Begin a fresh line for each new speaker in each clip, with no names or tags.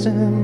listen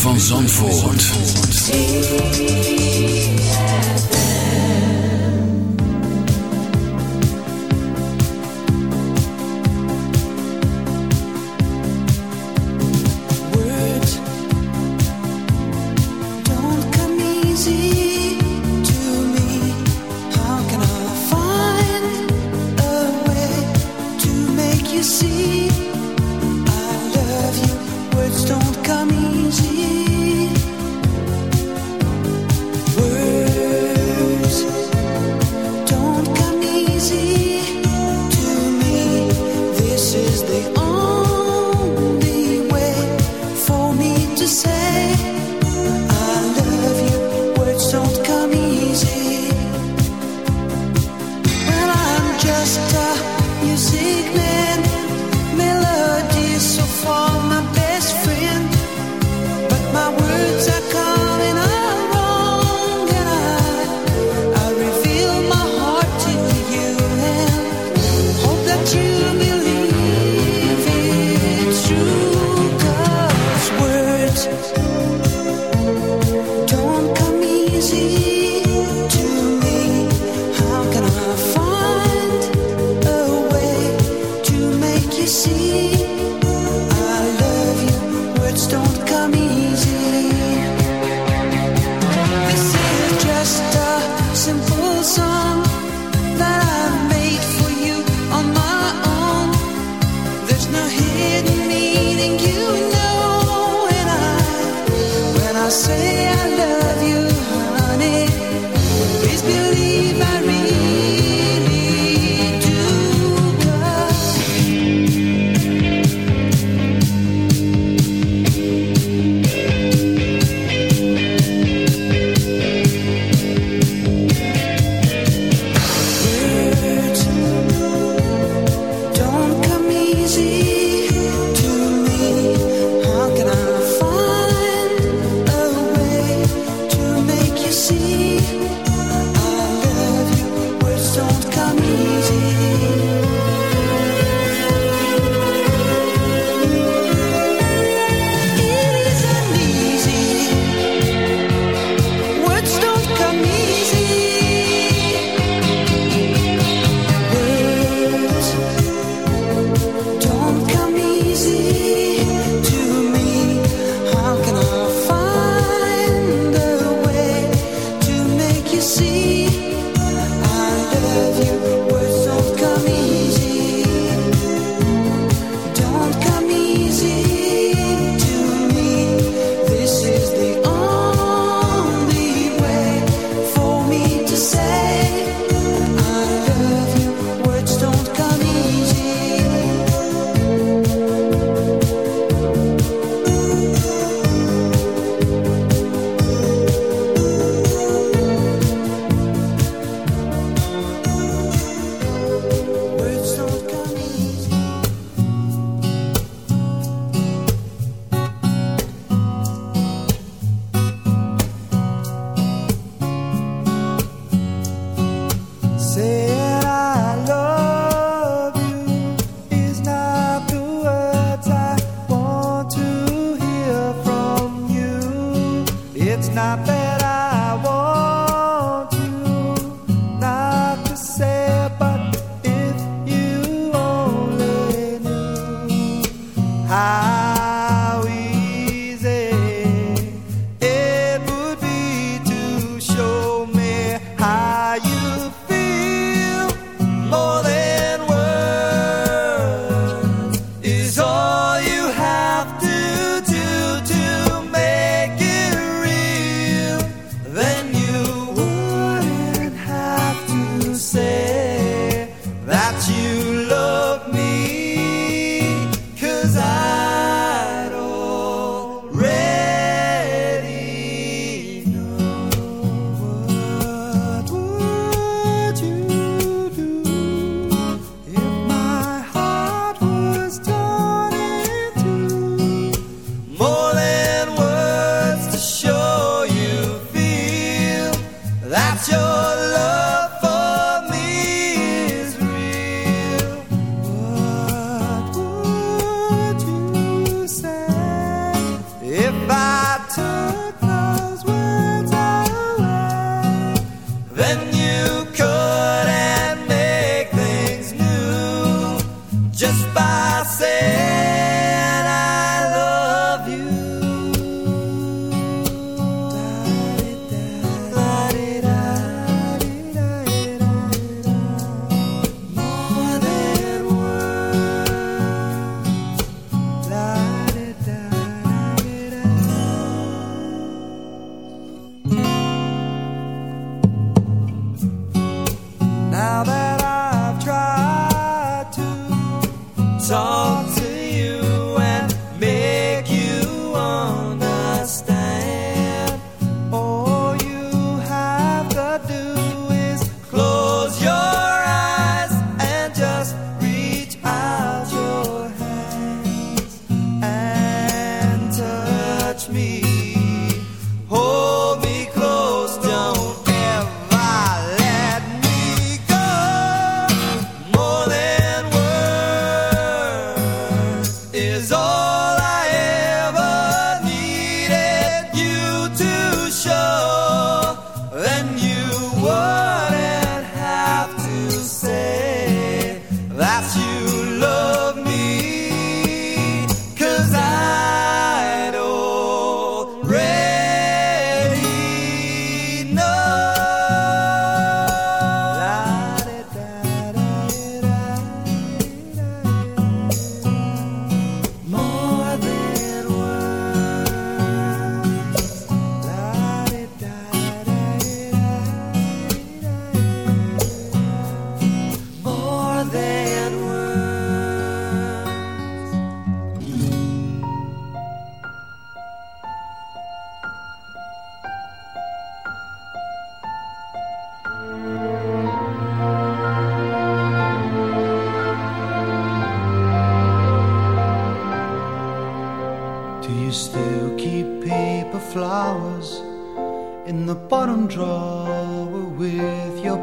van Zandvoort. hidden you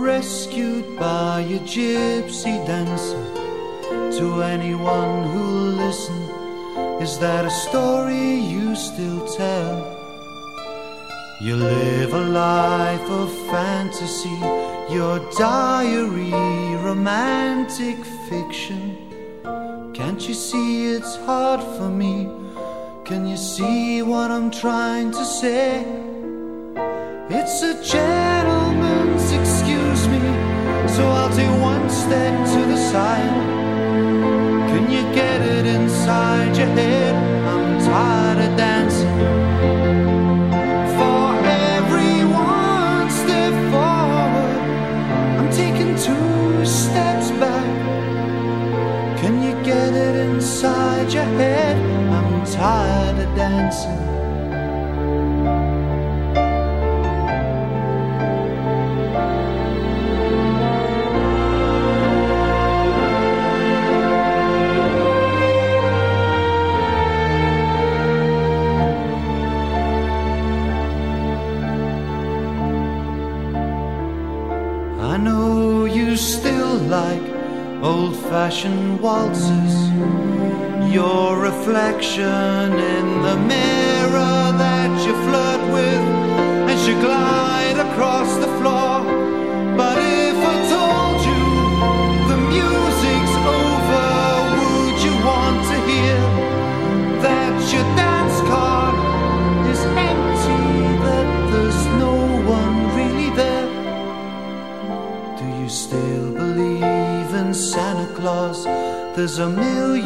Rescued by a gypsy dancer. To anyone who'll listen, is that a story you still tell? You live a life of fantasy, your diary, romantic fiction. Can't you see it's hard for me? Can you see what I'm trying to say? It's a gentleman's step to the side. Can you get it inside your head? I'm tired of dancing. For every one step forward, I'm taking two steps back. Can you get it inside your head? I'm tired of dancing. Like old fashioned waltzes. Your reflection in the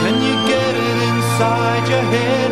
Can you get it inside your head?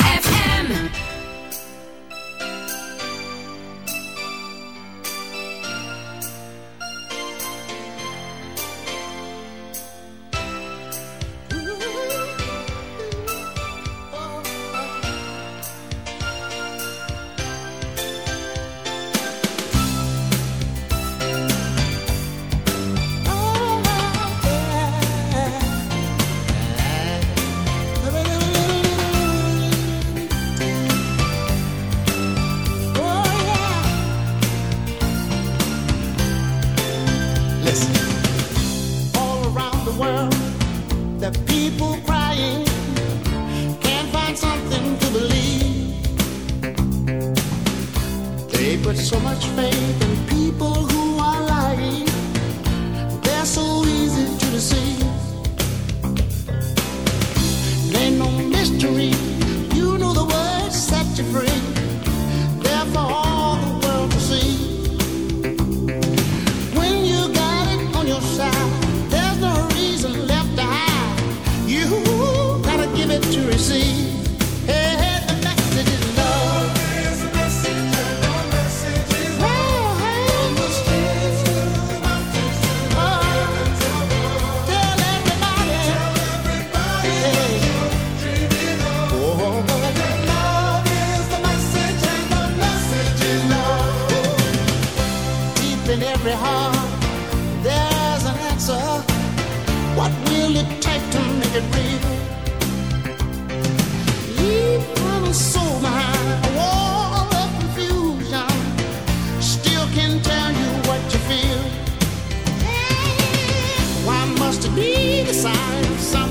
some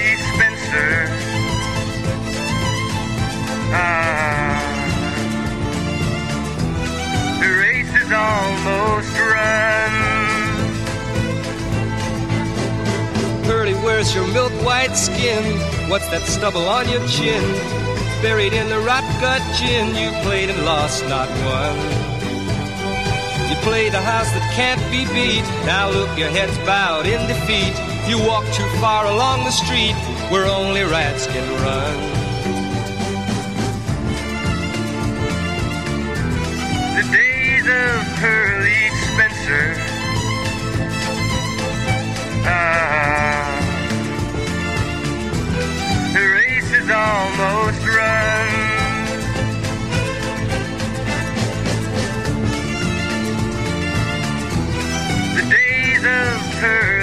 Spencer. Ah, the race is almost run.
Pearly, where's your milk white skin? What's that stubble on your chin? Buried in the rot gut gin, you played and lost, not won. You played a house that can't be beat. Now look, your head's bowed in defeat. You walk too far along the street where only rats can run.
The days of Pearly Spencer. Ah. The race is almost run.
The days of Pearly.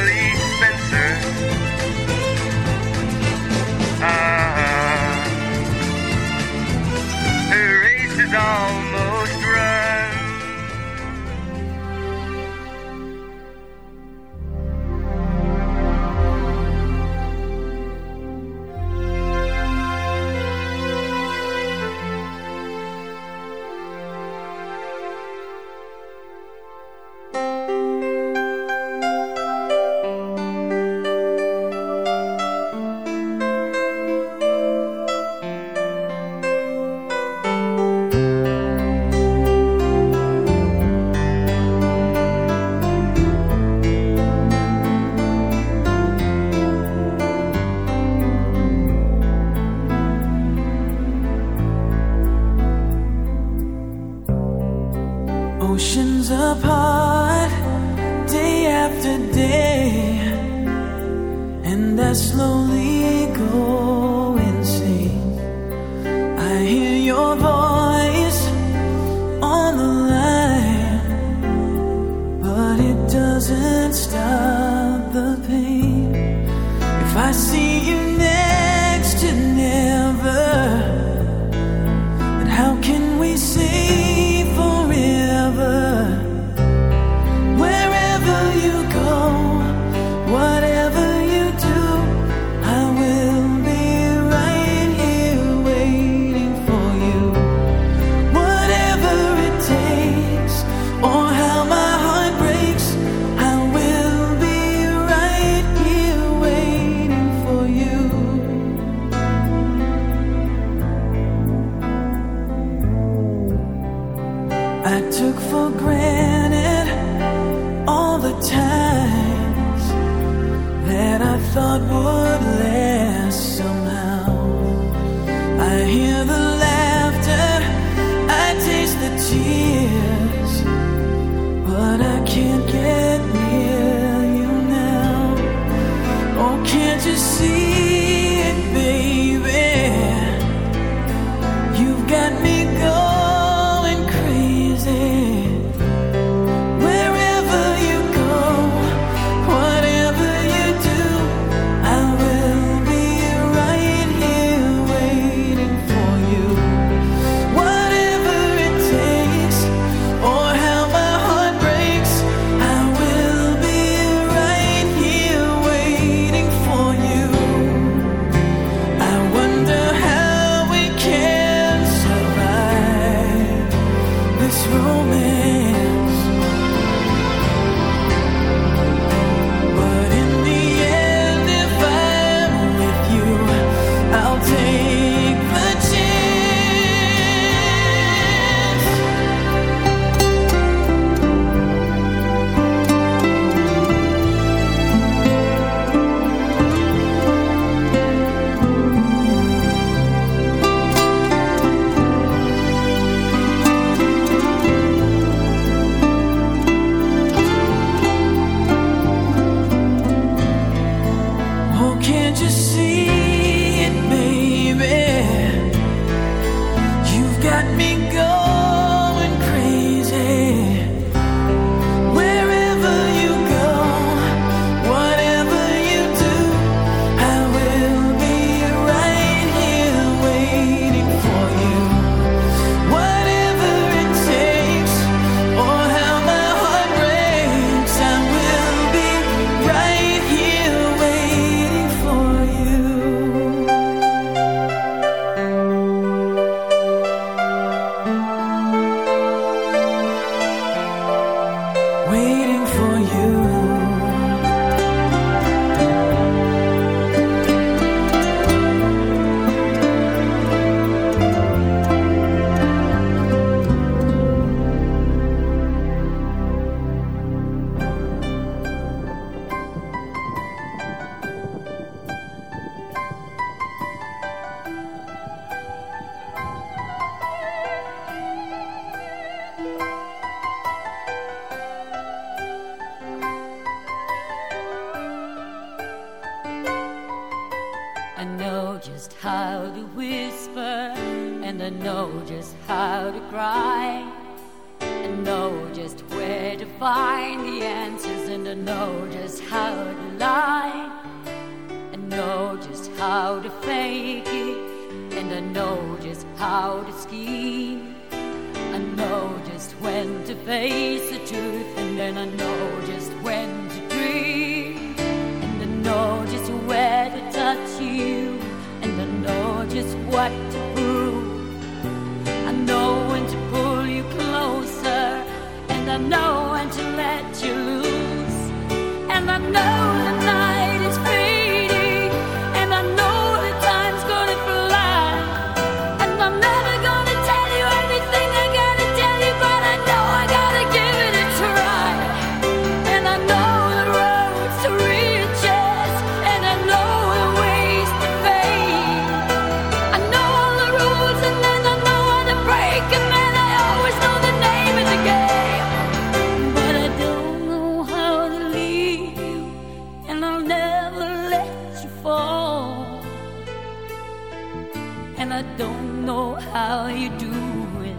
Can't you see never let you fall. And I don't know how you do it,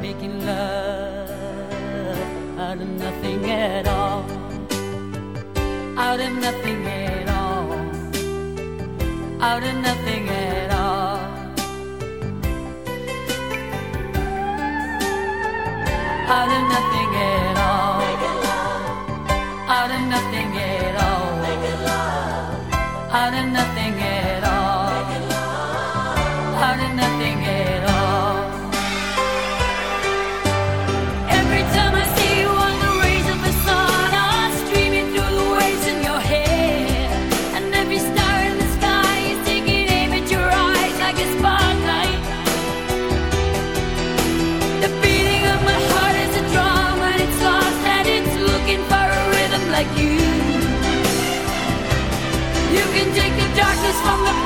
making love out of nothing at all. Out of nothing at all. Out of nothing at all. Out of nothing at all. I didn't from the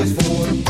is for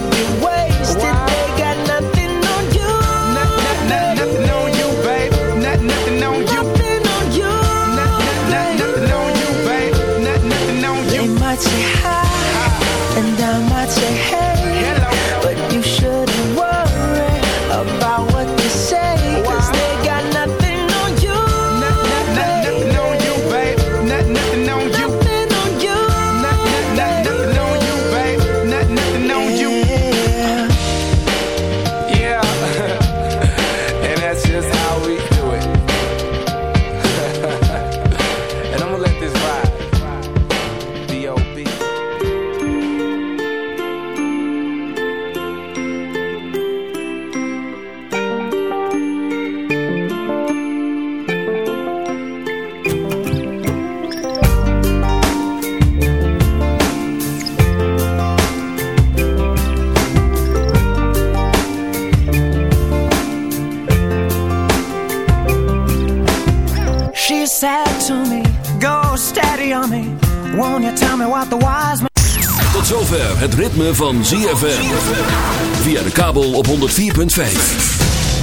To me, go steady on me. Won't you tell me what the wise man...
Tot zover het ritme van ZFM. Via de kabel op 104.5.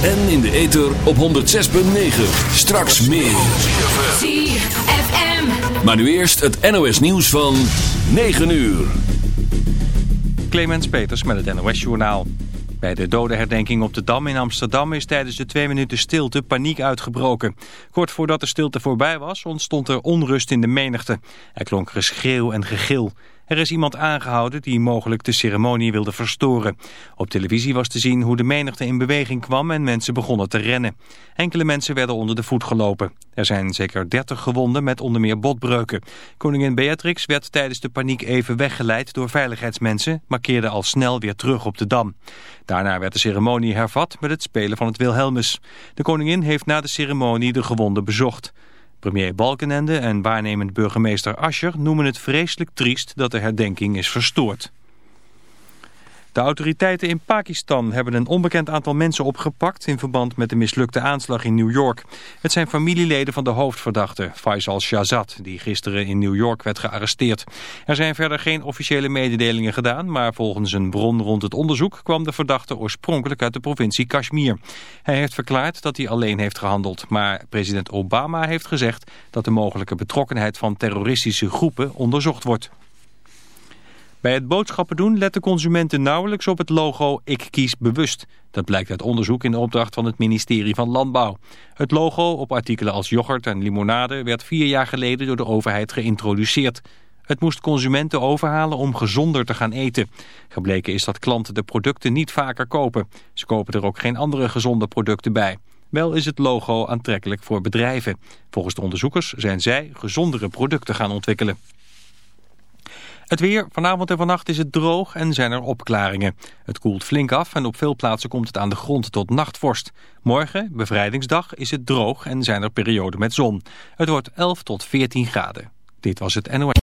En in de ether op 106.9. Straks meer.
ZFM.
Maar nu eerst het NOS nieuws van 9 uur.
Clemens Peters met het NOS Journaal. Bij de dodenherdenking op de Dam in Amsterdam is tijdens de twee minuten stilte paniek uitgebroken. Kort voordat de stilte voorbij was ontstond er onrust in de menigte. Er klonk geschreeuw en gegil. Er is iemand aangehouden die mogelijk de ceremonie wilde verstoren. Op televisie was te zien hoe de menigte in beweging kwam en mensen begonnen te rennen. Enkele mensen werden onder de voet gelopen. Er zijn zeker 30 gewonden met onder meer botbreuken. Koningin Beatrix werd tijdens de paniek even weggeleid door veiligheidsmensen, maar keerde al snel weer terug op de Dam. Daarna werd de ceremonie hervat met het spelen van het Wilhelmus. De koningin heeft na de ceremonie de gewonden bezocht. Premier Balkenende en waarnemend burgemeester Ascher noemen het vreselijk triest dat de herdenking is verstoord. De autoriteiten in Pakistan hebben een onbekend aantal mensen opgepakt in verband met de mislukte aanslag in New York. Het zijn familieleden van de hoofdverdachte, Faisal Shahzad, die gisteren in New York werd gearresteerd. Er zijn verder geen officiële mededelingen gedaan, maar volgens een bron rond het onderzoek kwam de verdachte oorspronkelijk uit de provincie Kashmir. Hij heeft verklaard dat hij alleen heeft gehandeld, maar president Obama heeft gezegd dat de mogelijke betrokkenheid van terroristische groepen onderzocht wordt. Bij het boodschappen doen letten consumenten nauwelijks op het logo Ik kies bewust. Dat blijkt uit onderzoek in de opdracht van het ministerie van Landbouw. Het logo op artikelen als yoghurt en limonade werd vier jaar geleden door de overheid geïntroduceerd. Het moest consumenten overhalen om gezonder te gaan eten. Gebleken is dat klanten de producten niet vaker kopen. Ze kopen er ook geen andere gezonde producten bij. Wel is het logo aantrekkelijk voor bedrijven. Volgens de onderzoekers zijn zij gezondere producten gaan ontwikkelen. Het weer, vanavond en vannacht is het droog en zijn er opklaringen. Het koelt flink af en op veel plaatsen komt het aan de grond tot nachtvorst. Morgen, bevrijdingsdag, is het droog en zijn er perioden met zon. Het wordt 11 tot 14 graden. Dit was het NOS.